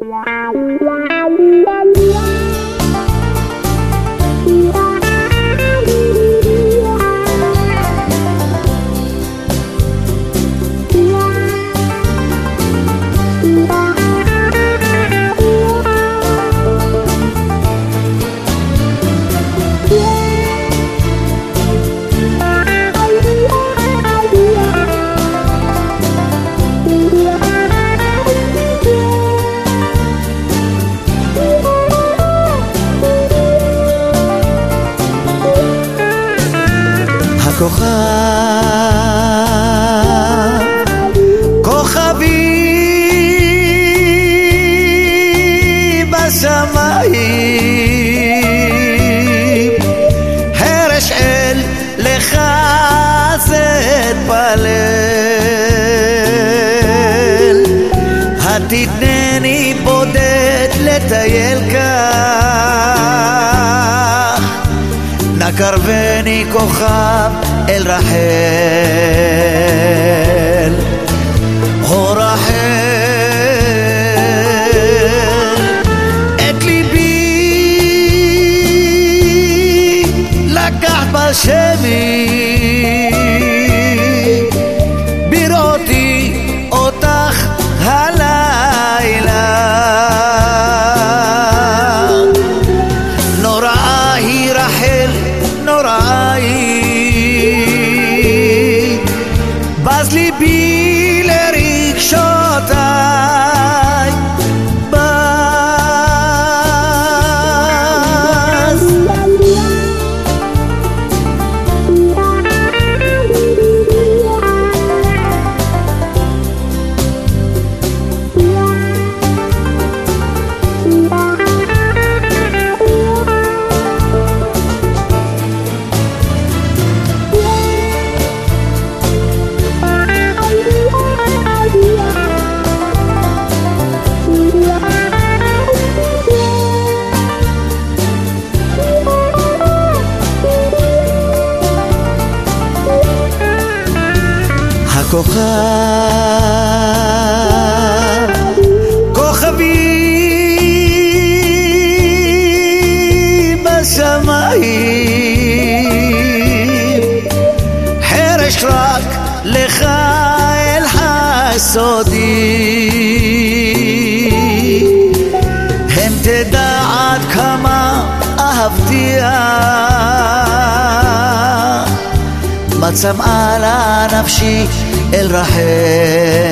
Wow, wow, wow. הכוכב, כוכבי בשמיים, הרש אל לך זה אתפלל, התתנני בודד לטייל כך, נא קרבני כוכב אל רחל, הו רחל, את ליבי לקחת בשמי, sleepy הכוכב, כוכבי בשמיים, חרש רק לך אל הסודי, הם תדע עד כמה אהבתיה. מה צמאה לה נפשי אל רחל,